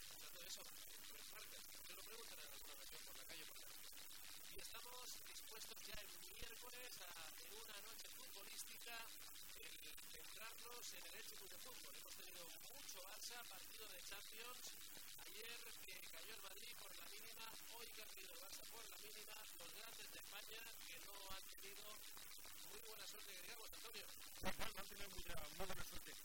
escuchando eso lo preguntan en alguna ocasión por la calle por Y estamos dispuestos ya el miércoles a, una noche futbolística el centrarnos en el Elche de Fútbol. Hemos tenido mucho Barça, partido de Champions. Ayer que cayó el Madrid por la mínima, hoy que ha tenido el Barça por la mínima, los grandes de España que no han tenido muy buena suerte, que digamos, Antonio. No, no, han tenido muy buena suerte.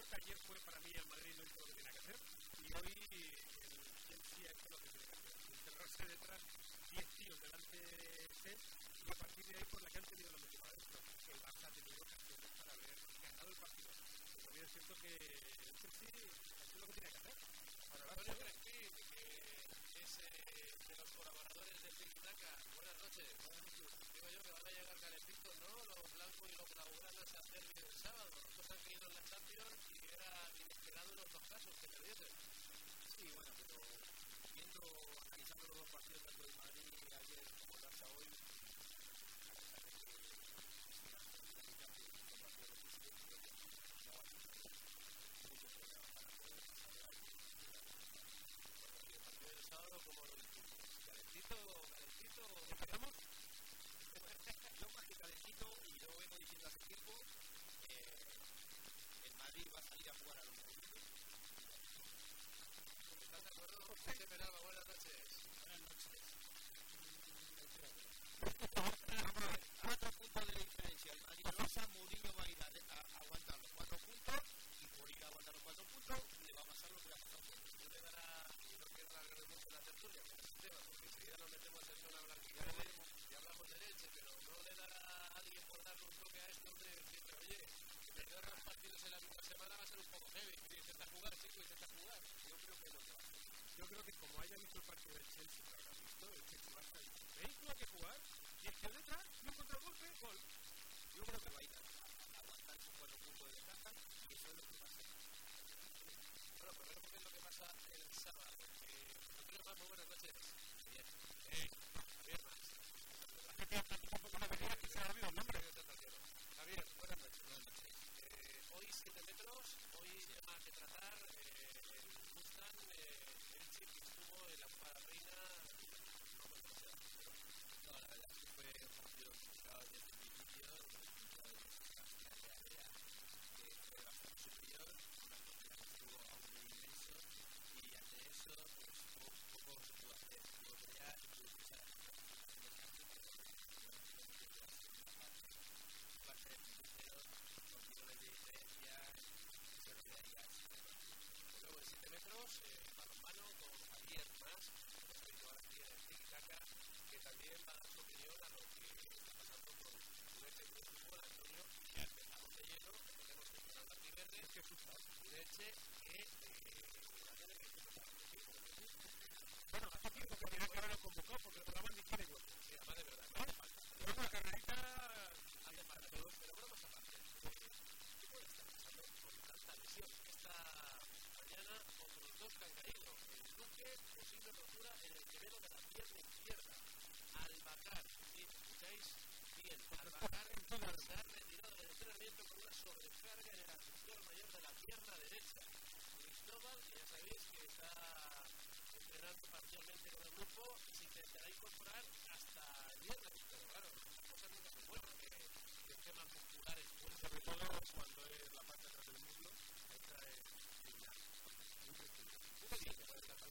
Suerte, ayer fue para mí el Madrid no hizo lo que tenía que hacer y hoy el Chelsea hecho lo que tiene que hacer. Encerrarse detrás 10 tíos delante de él y a partir de ahí por la que han tenido la esto. Que el Barça ha tenido ocasiones para haber ganado el partido. Pero también es cierto que el Chelsea hecho lo que tenía que hacer. Para Antonio Crespi, que es eh, de los colaboradores de Tiki-Taka. Buenas noches. Digo yo que van a llegar calentitos, ¿no? Los blancos y los blaugranas a hacer bien el sábado. Nosotros han caído en la Champions y era inesperado en los dos casos que perdiesen. Sí, bueno, pero viendo, analizando los dos partidos, tanto el Madrid ayer como el Barça hoy, el sábado como lo dijimos. Calentito, calentito. ¿Empezamos? Yo más que calentito, y yo vengo diciendo hace tiempo, eh, el Madrid va a salir a jugar a los minutos. Ir a, aguantar los cuatro puntos y a los puntos la y hablamos de leche, pero no le dará a alguien por darle un toque a este hombre y decirle, oye, que perder dos partidos en la misma semana va a ser un poco heavy. Intenta jugar, chico, intenta jugar. Yo creo que no se va a hacer. Yo creo que como haya visto el partido del Chelsea, lo habrá visto, el Chelsea va a estar ¿Veis cómo hay que jugar? Y es que no contragolpe, gol. Yo creo que va a ir a, a aguantar esos cuatro puntos de y eso es lo que va a hacer. Bueno, pues veremos qué es lo que pasa el sábado. Eh, Más, muy buenas noches. Bien. Eh, Javier Más. Javier, tampoco me venía que se ha olvidado el nombre. Javier, buenas noches. Buenas noches. Eh, hoy 7 metros, hoy tema que tratar. Eh, el Mustang, eh, el la Espada Reina. Pero No, la verdad que fue un partido complicado desde el de área que fue bastante superior, una estuvo a un nivel inmenso y ante eso pues poco, poco se pudo hacer. Se olvidaría. luego en 7 metros, eh, Más, que ahora aquí en Taka, que también va a su opinión a lo que está pasando con este de fútbol, Antonio, que empezamos de lleno, tenemos que la primera, que susta, leche, que eh, Bueno, hace tiempo que tenía que haberlo convocado porque el programa ni tiene hueco. Sí, además de verdad, ¿No? Luego la carrerita hace falta, pero, pero bromas aparte. ¿Qué puede estar pasando con tanta lesión? Esta mañana otros dos que El Duque, posible rotura en el gemelo de la pierna izquierda. Albacar, si escucháis bien, Albacar se ha retirado del entrenamiento con una sobrecarga en el aductor mayor de la pierna derecha. Cristóbal, que ya sabéis que está entrenando parcialmente con el grupo, se intentará incorporar hasta el viernes, pero claro, las cosas nunca se vuelven, que, que esquemas musculares Bueno, sobre todo cuando es la parte de atrás del muslo, esta es criminal. Muy criminal. ¿Tú qué dices que puede estar pasando para que esté cayendo esta lesión muscular?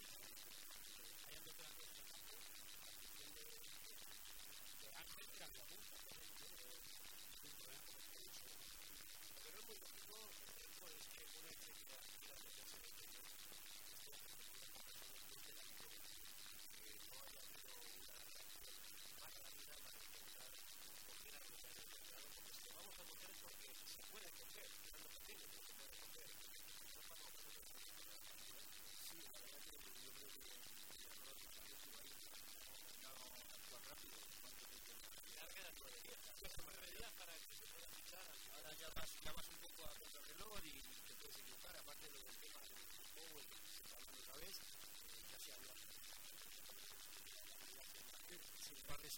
Jesus.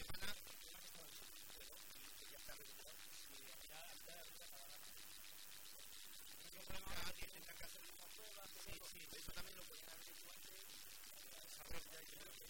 semana eso también lo podrían haber hecho antes, desarrollar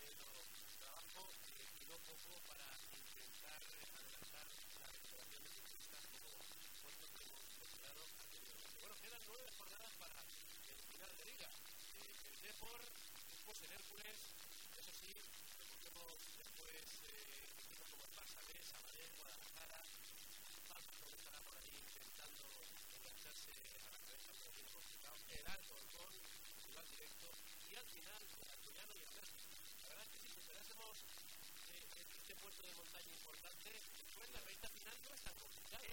verdadero trabajo que no poco para intentar alcanzar las relaciones sexistas como puesto que hemos considerado anteriormente. Bueno, quedan nueve jornadas para el final de liga. Eh, el Depor, después el Hércules, eso sí, recordemos después eh, equipos como el Barça B, Sabadell, Guadalajara, Palma, que estará por ahí intentando engancharse a la cabeza, pero tiene complicado. El Alcorcón, rival directo, y al final, el Alcoyano y el Alcoyano este puerto de montaña importante, después la recta final no.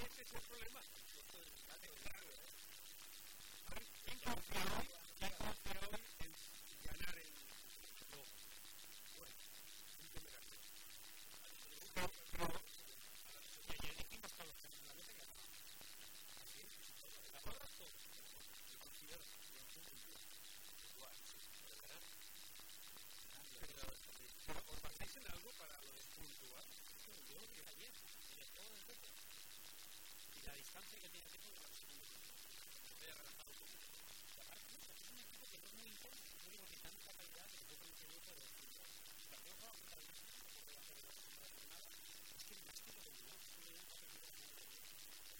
Ese es el problema. distancia que tiene los segundos a aparte, es un equipo que no es muy importante, no digo que tanta calidad que puede decir. También la segunda jornada. Es que el de tiene un muy importante.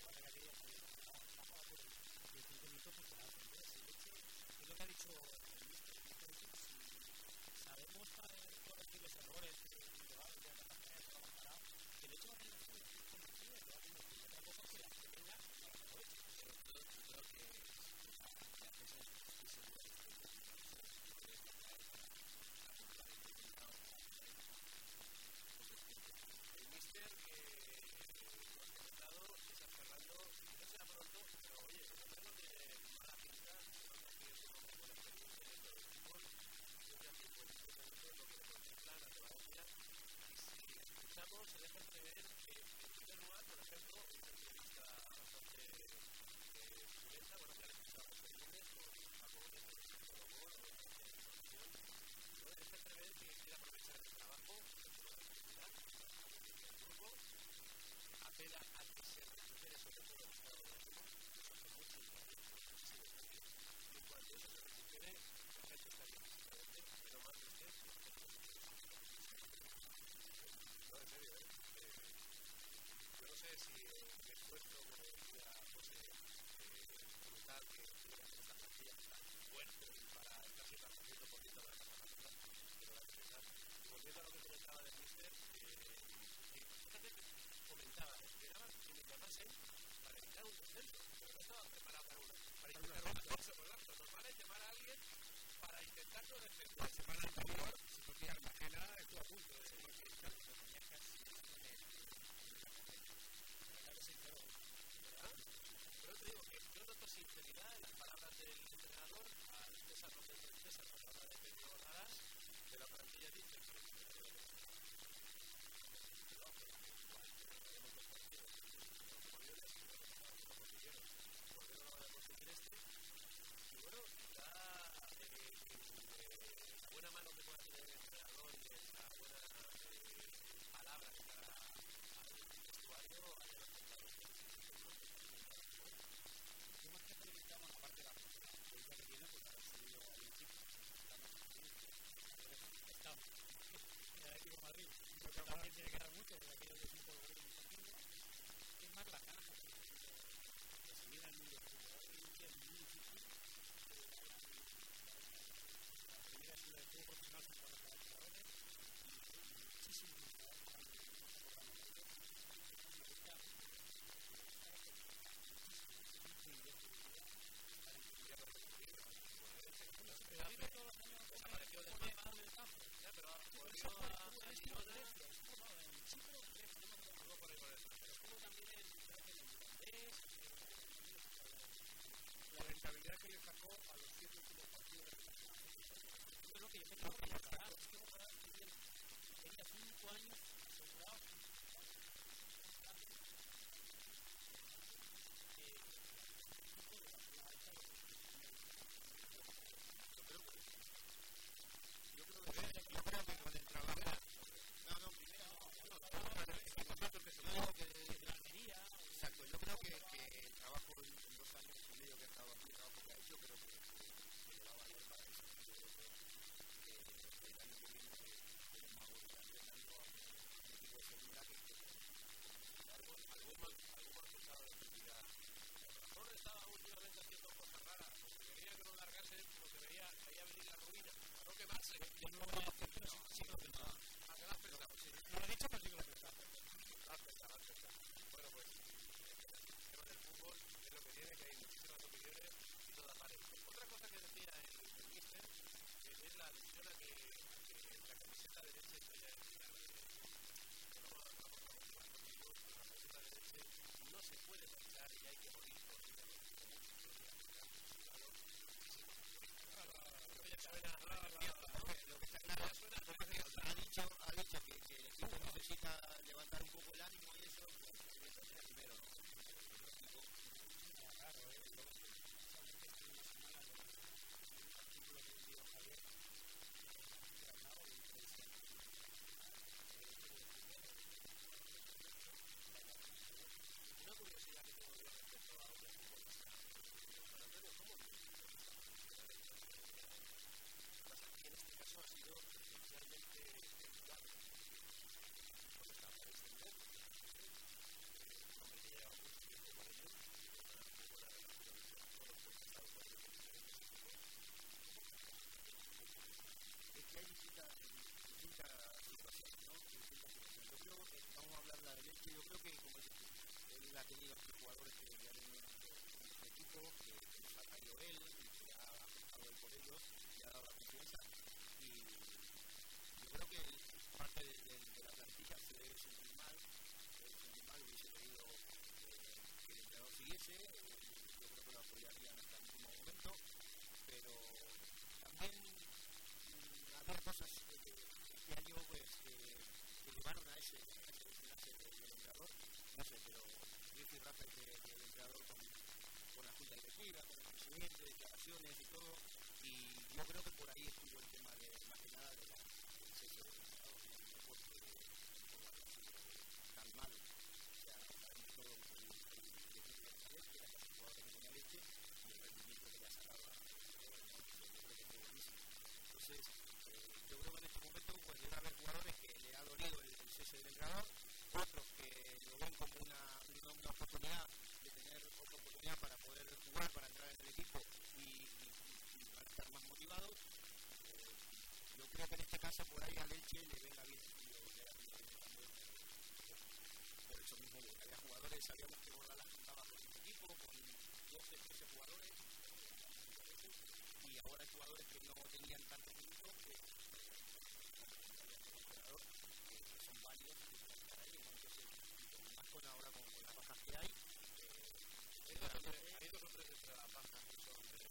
La que va a minutos. De hecho, es lo que ha dicho dos cosas que, año pues, eh, que llevaron a ese desenlace del no sé, pero yo fui Rafa del con, la Junta Directiva, con el presidente, declaraciones y todo, y yo creo que por ahí estuvo el tema de, más que nada, de la presencia del emperador, no fue eh, tan mal, o sea, todo el que era casi jugador leche, y el rendimiento que le ha sacado a. Entonces, yo creo que en este momento pues debe haber jugadores que le ha dolido el, cese del entrenador, otros que lo ven como una, una, oportunidad de tener otra oportunidad para poder jugar, para entrar en el equipo y, y, y estar más motivados. Eh, yo creo que en este caso por ahí al Elche le venga bien también por eso mismo había jugadores, sabíamos que Bordalás contaba con un equipo, con 12, 13 jugadores y ahora hay jugadores que no tenían tantos minutos que son válidos y que pueden estar ahí, ¿no? entonces más con ahora con, las bajas que hay hay dos o tres, hay dos o tres entre las bajas que son de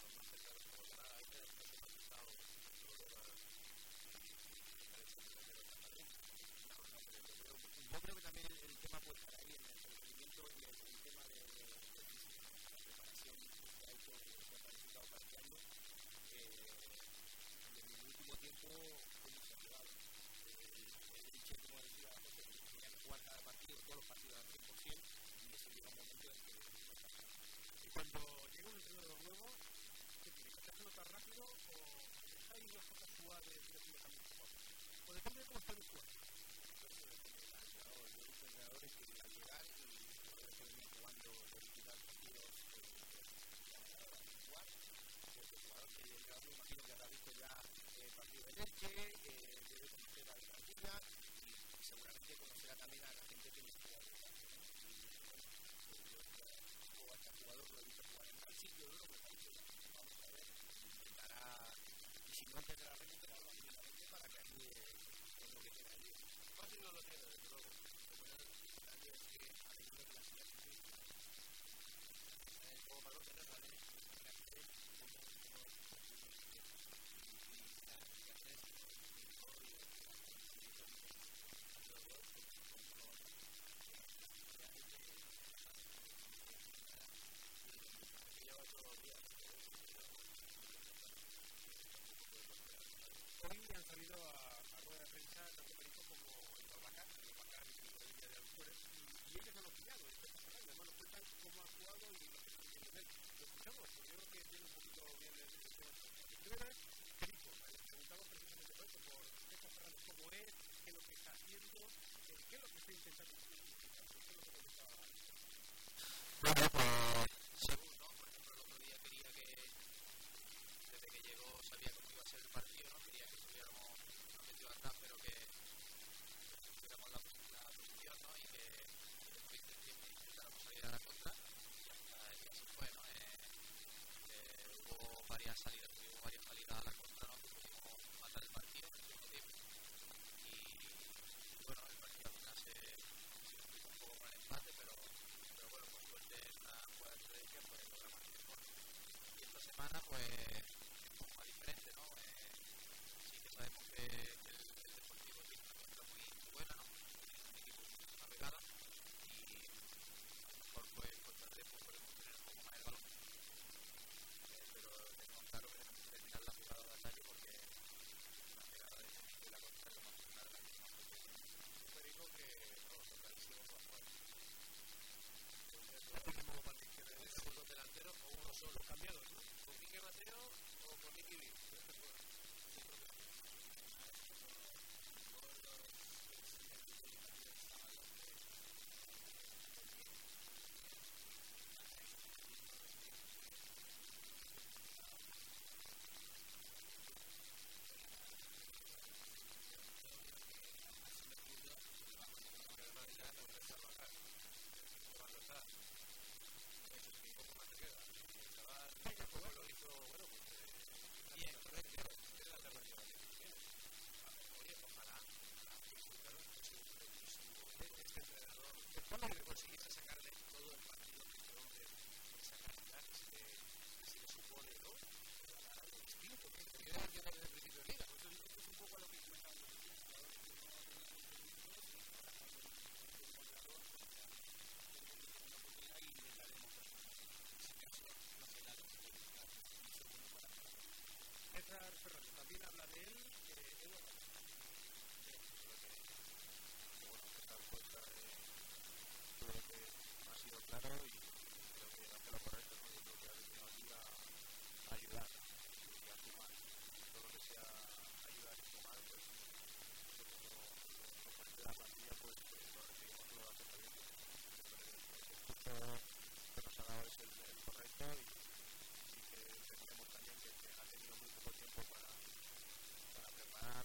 los más cercanos como hay pero yo creo que también el, el tema puede estar ahí en el rendimiento y el, el tema de, de, de físico, la preparación que ha hecho que ha planificado para este año eh, en el último tiempo todos los partidos al 100% y eso llega un momento en que Y cuando llega un entrenador nuevo, ¿qué tiene? ¿Que hacerlo tan rápido o hay unas cosas mejor? O depende de cómo está que llegar y jugando que llega me imagino que habrá visto ya el partido de Leche eh, debe conocer seguramente conocerá también a la gente que juega de la y bueno, pues yo juego a este jugador lo he visto jugar en tal sitio ¿no? pues vamos a ver intentará y si no intentará recuperarlo inmediatamente para que ayude en lo que queda allí fácil no lo tiene,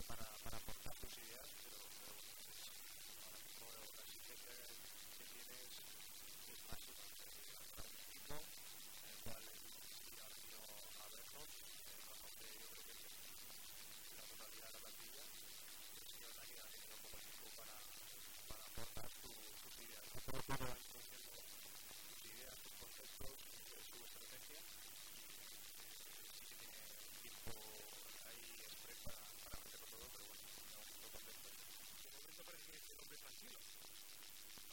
para, para aportar tus ideas, pero, eh, pero ahora mismo la exigencia que tienes es máxima. Habrá un equipo en el cual sí ha venido a vernos, en la parte yo creo que es la totalidad de la plantilla, pero sí ahora ha tenido poco tiempo para, para aportar tu, tus ideas. Todo el mundo sus ideas, sus conceptos, su estrategia, y. hombre pues tranquilo.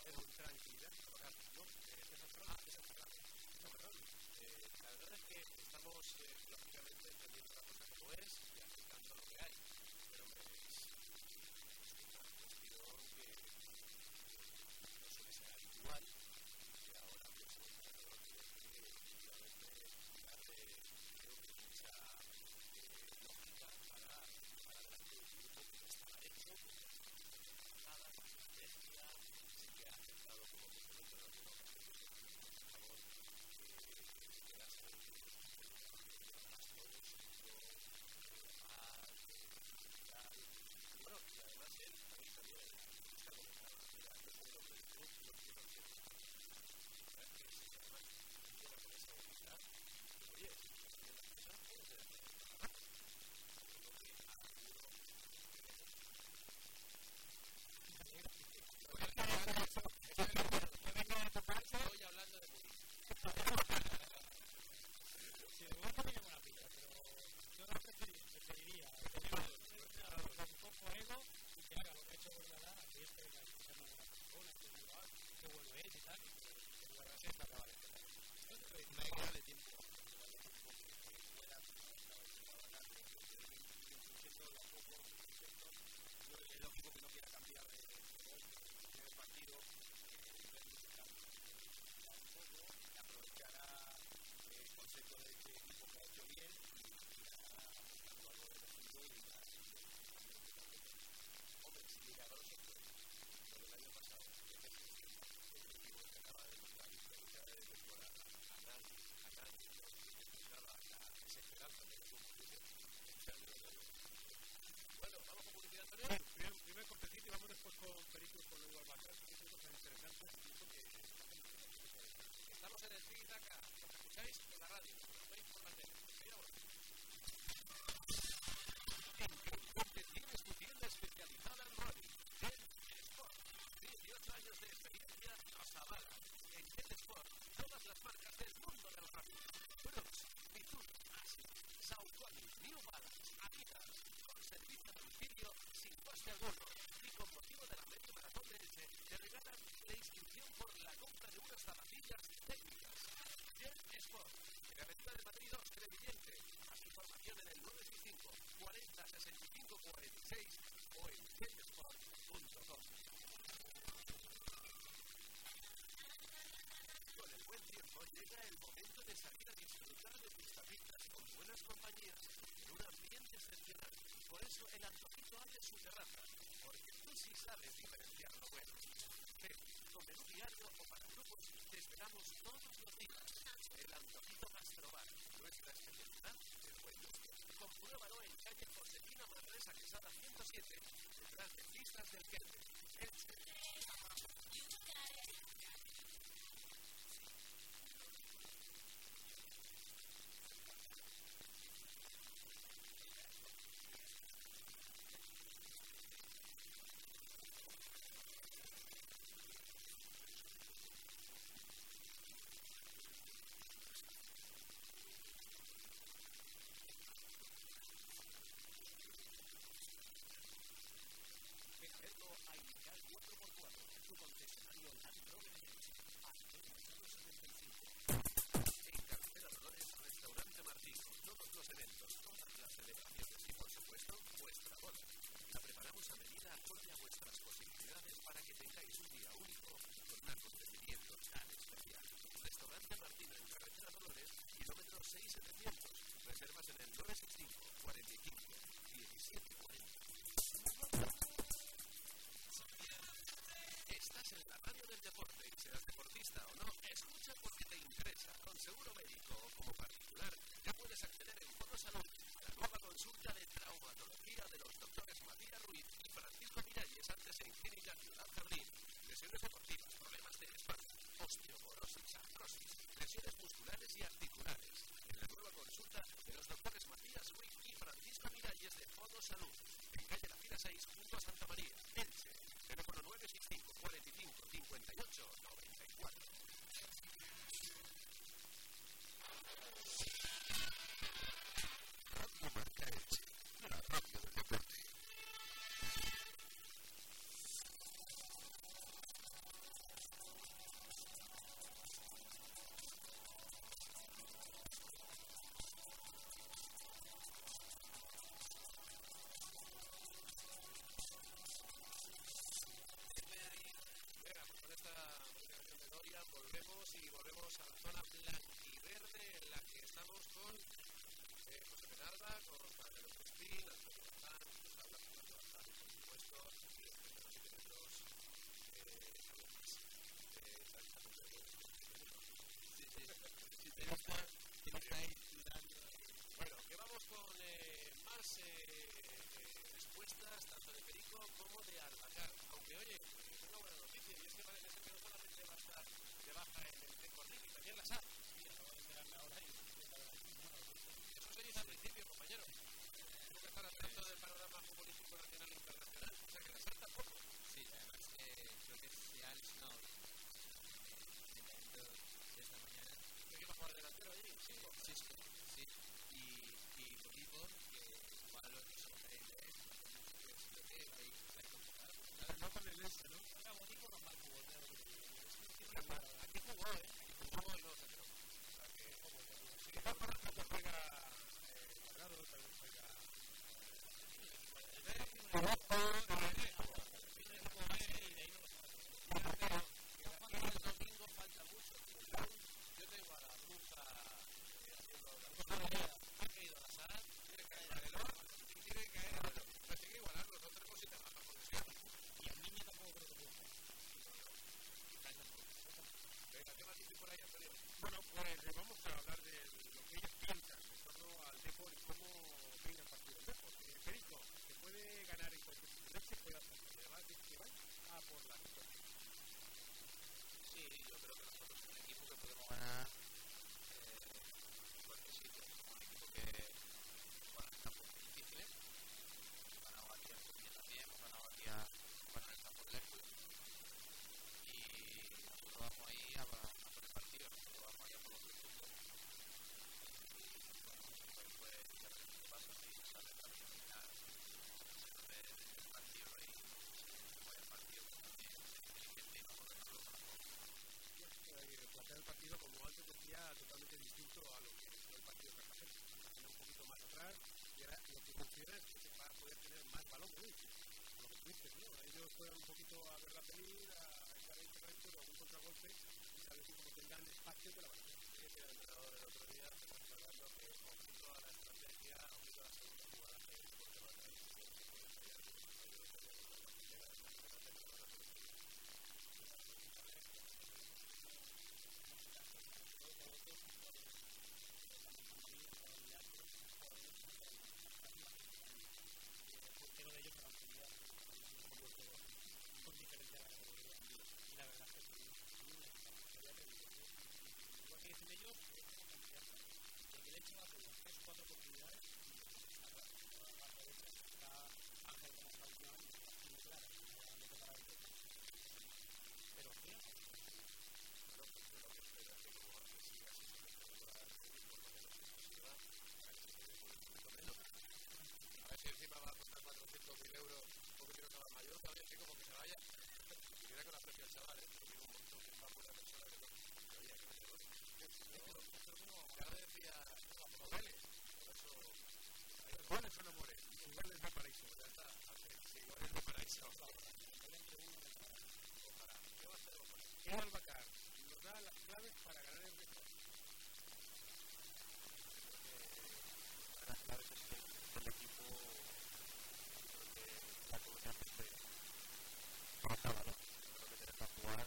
Es un tranquilidad moral, ¿no? Es otra es otra La verdad es que estamos, eh, lógicamente, entendiendo la cosa como es, que haga lo que ha hecho Bordalá, aquí es que la discusión de que no va, que vuelve él y tal, pero la verdad es que acaba de empezar. No hay que darle tiempo. Lógico que no quiera cambiar el partido, estamos en el acá. ¿Nos escucháis? En la radio. Nos veis por la tele. Porque tienes tu tienda especializada en rally, Ken Sport. 18 años de experiencia nos avalan. En Ken Sport, todas las marcas del mundo del rally. Brooks, Mizuno, Asics, Saucony, New Balance, Adidas, con servicio a domicilio sin coste alguno. Ser Sport, cabecera de Madrid 2, televidente. Más información en el 965 40 65 46 o en sersport.com. Con el buen tiempo llega el momento de salir a disfrutar de tus tapitas con buenas compañías en un ambiente excepcional. Por eso el antojito abre su terraza, porque tú sí sabes diferenciar lo bueno. Con menú diario o para grupos te esperamos todos los días. Calzada 107, detrás de Pistas del Jefe. seguro médico como particular, ya puedes acceder en Bono Salud a la nueva consulta de traumatología de los doctores Matías Ruiz y Francisco Miralles, antes en Clínica Ciudad Jardín. Lesiones deportivas, problemas de espalda, osteoporosis, artrosis, lesiones musculares y articulares. En la nueva consulta de los doctores Matías Ruiz y Francisco Miralles de Bono Salud, en calle La Fila 6, junto a Santa María, Elche, teléfono 965 45 58 Thank you. de eh, más eh, respuestas, tanto de Perico como de Albacar. Aunque, oye, es una buena noticia, y es que parece que no solamente va a estar de baja en el récord y también las ha. Eso se dice al principio, compañero. Hay que estar al del panorama futbolístico nacional e internacional, o sea que las ha tampoco. Sí, además, creo que si Alex no, en el momento de esta mañana. ¿Qué va a jugar delantero allí? Sí, sí. empezó con el este, ¿no? Era bonito con Marco Botero. Aquí jugó, ¿eh? Aquí jugó el 12, creo. O sea, que. Si que para el campo juega Bernardo, también juega. Jugó con el el por ahí, Antonio. Bueno, pues eh, vamos a hablar de lo que ellos piensan en torno al deporte y cómo viene el partido del deporte. Eh, Perico, se puede ganar en cualquier situación, se puede hacer el debate que van a por la victoria. Sí, yo creo que nosotros somos un equipo que podemos ganar euros porque quiero que mayor, también chico, porque se vaya. Y mira con la precio del chaval, ¿eh? Lo digo un que más buena persona que todo. Oye, que me. Ya decía Noveles, por eso... Iguales son amores, iguales de paraíso. Pues ya está, iguales de paraíso. ¿Qué va a hacer ¿Qué? Nos da las claves para ganar el reto. Eh, las claves equipo. San José. Para no me tenés para jugar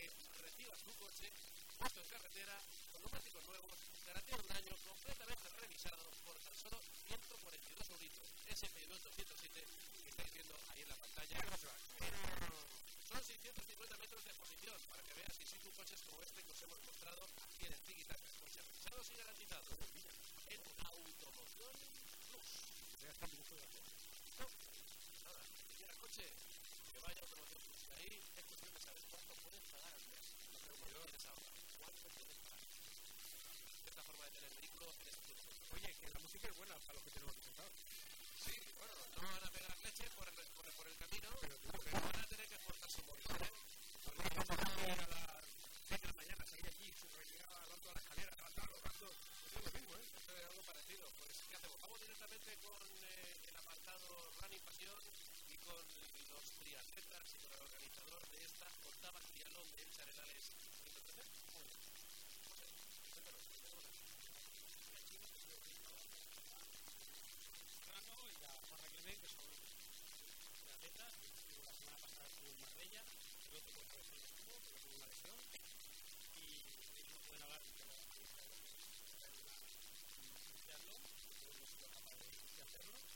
que recibas tu coche puesto en carretera con neumáticos nuevos, garantía de un año completamente revisado por tan solo 142 euritos. SP 207 que estáis viendo ahí en la pantalla. Son 650 metros de exposición para que veas si sí tu coches como este que os hemos mostrado aquí en el Tiguitaca. Coches revisados y garantizados. En Automoción Plus. No, nada, que quiera coche, que vaya a Automoción Plus. Y ahí es cuestión de saber cuánto puedes pagar al mes. No lo tienes ahora. ¿Cuánto puedes pagar? Esta forma de tener vehículo en este Oye, que la música es buena para los que tenemos que sentar. Sí, bueno, no van a pegar leche por el, por el, por el camino, pero van a tener que esforzarse un montón, ¿eh? Porque vamos a ir a las 7 de la mañana, salir aquí, se retiraba hablando a la escalera, levantando, levantando. Eso es lo mismo, ¿eh? Esto es algo parecido. Pues, ¿qué hacemos? Vamos directamente con eh, el apartado Running Pasión y con los triatletas y con el organizador de esta octava triatlón de Elche Arenales 113. José, cuéntanos, ¿qué tenemos aquí? Serrano y la Barra Clement, que son atletas. Estuvo la semana pasada estuvo en Marbella, el otro pues a ver si no estuvo, porque tuvo una lesión. Y ellos no pueden hablar de la pero no sido capaz de hacerlo.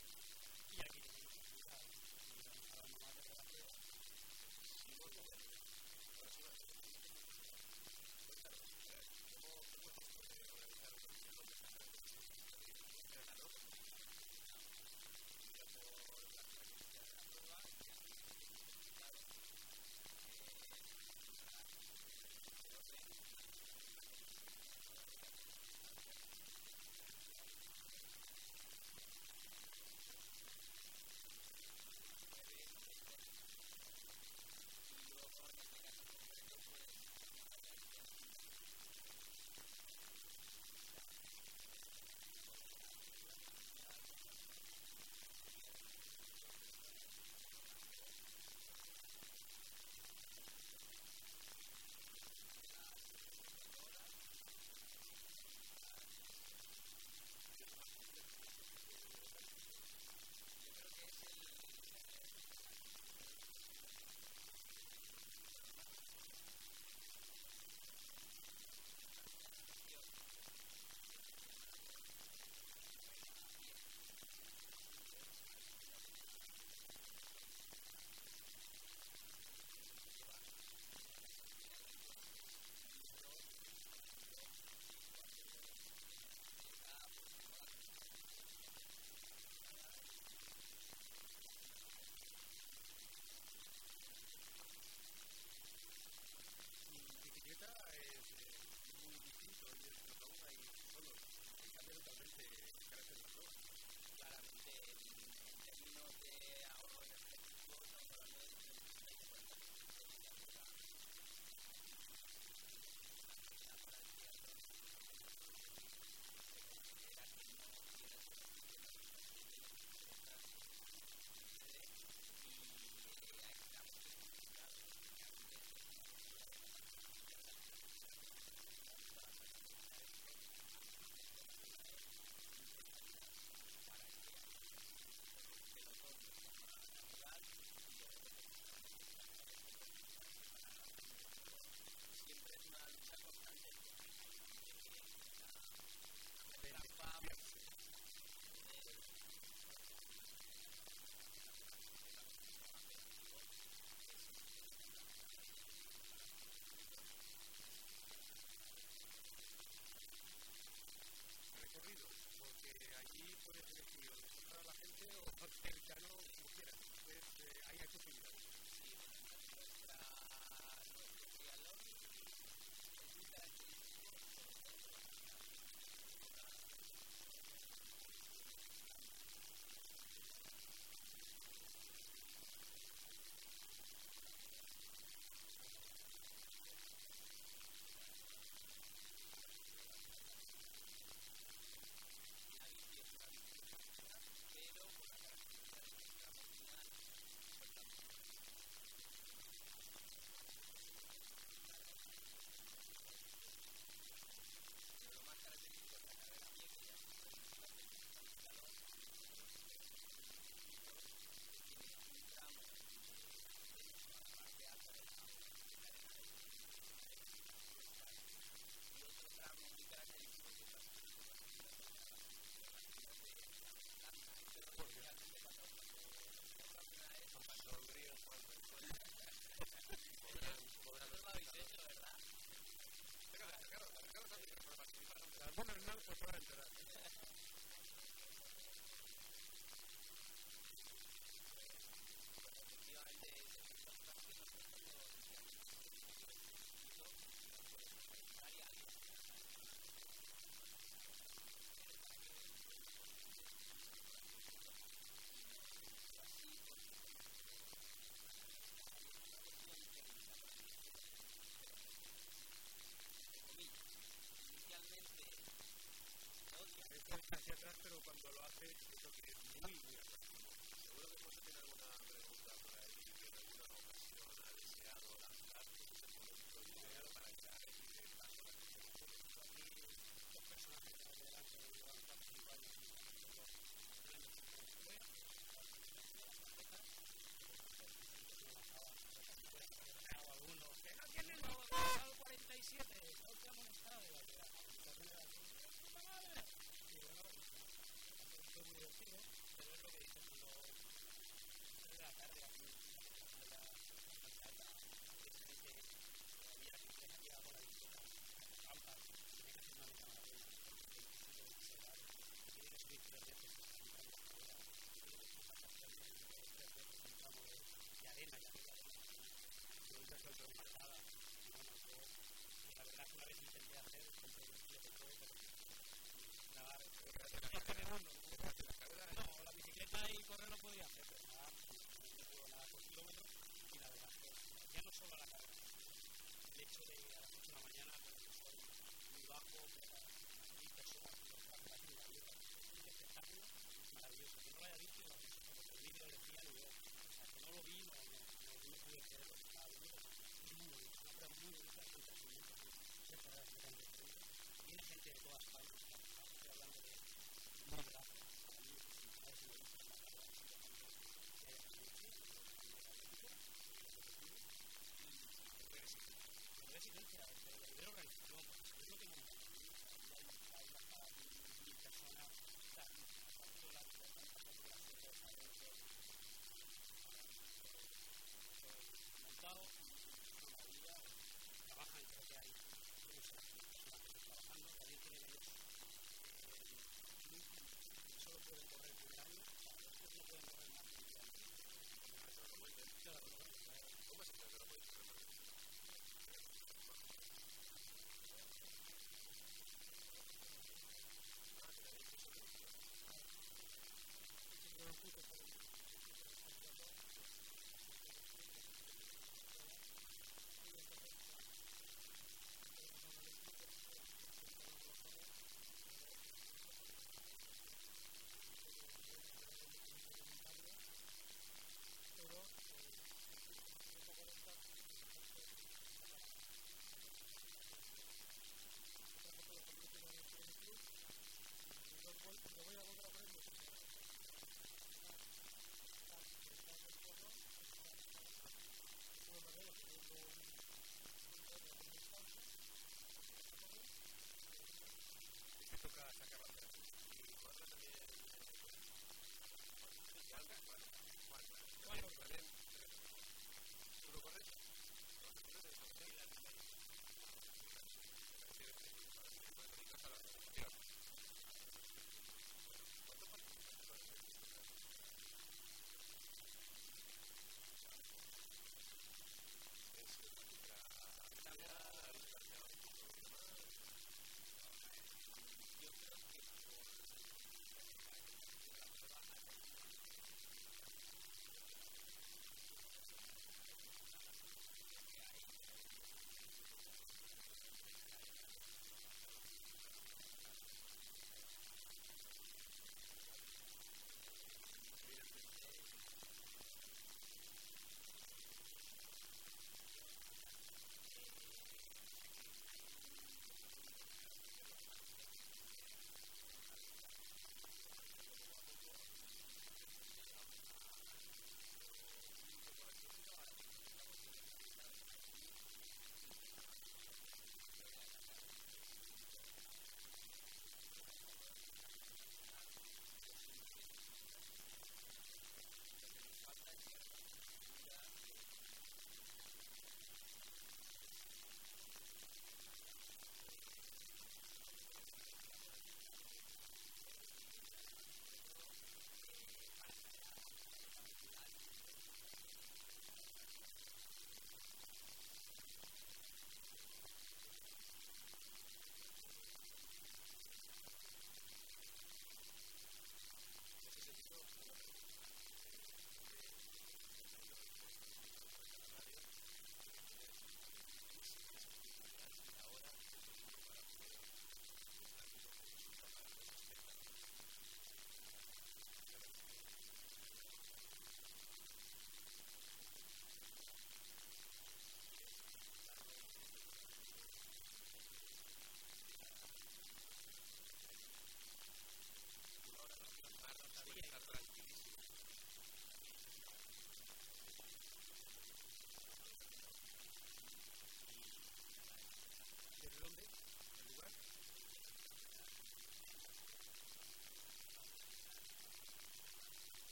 Con exigencia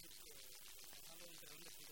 decir que el de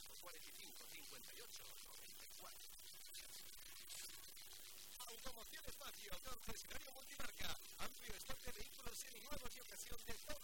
145, 58, 94. Automoción Espacio, entonces, concesionario multimarca, amplio stock de vehículos seminuevos y ocasión de todo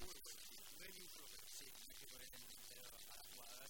muy. No hay ningún problema. Sí, México el entero a la jugada.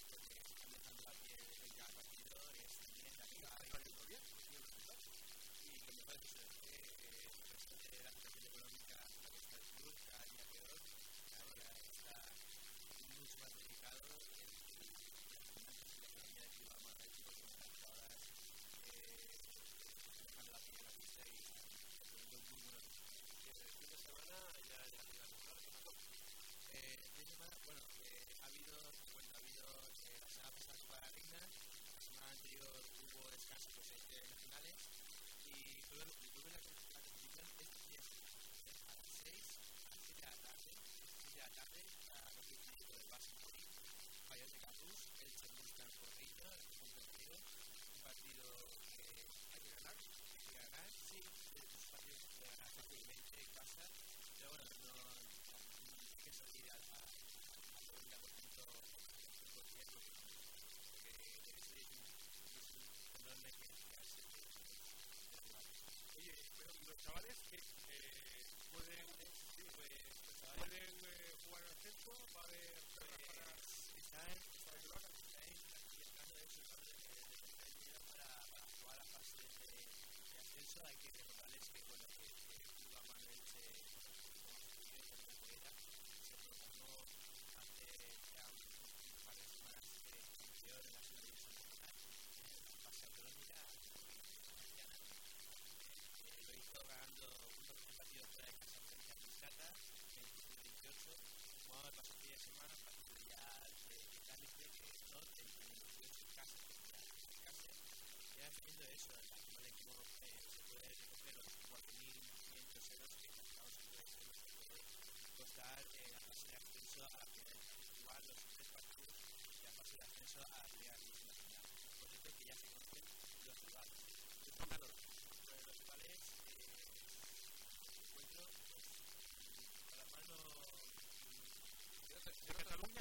Y luego, y luego la transmisión es siempre, a las 6, a las 7 de la tarde, de la tarde, a los 10 minutos del Barça Madrid, Bayern de Campus, el Champions Transcorrido, el partido, un partido que hay que ganar, hay que ganar, sí, es un partido que se gana fácilmente en casa, pero bueno, no chavales que eh, pueden, eh, pues, pues, pueden eh, jugar al centro, va a haber... Pues, quizás eso, jugaba la partida de semana, partida de trámite, que no tenía muchos casos, ya haciendo eso, en la semana que uno se puede recoger los 4.500 euros que el mercado se puede, se puede costar la fase de acceso a jugar los tres partidos y la fase de acceso a la Nacional. Por eso que ya se conocen los jugadores.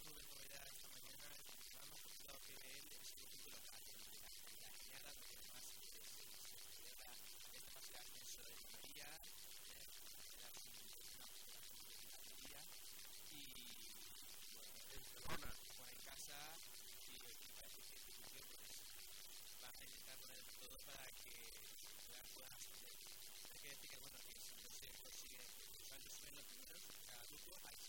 sobre todo ya esta mañana que él es un local, de la castellana, porque además se celebra de de en casa y parece que va a intentar poner todo para que ascender. Hay que decir que bueno, que si no se consigue, pues, cuando suben los primeros, cada grupo hay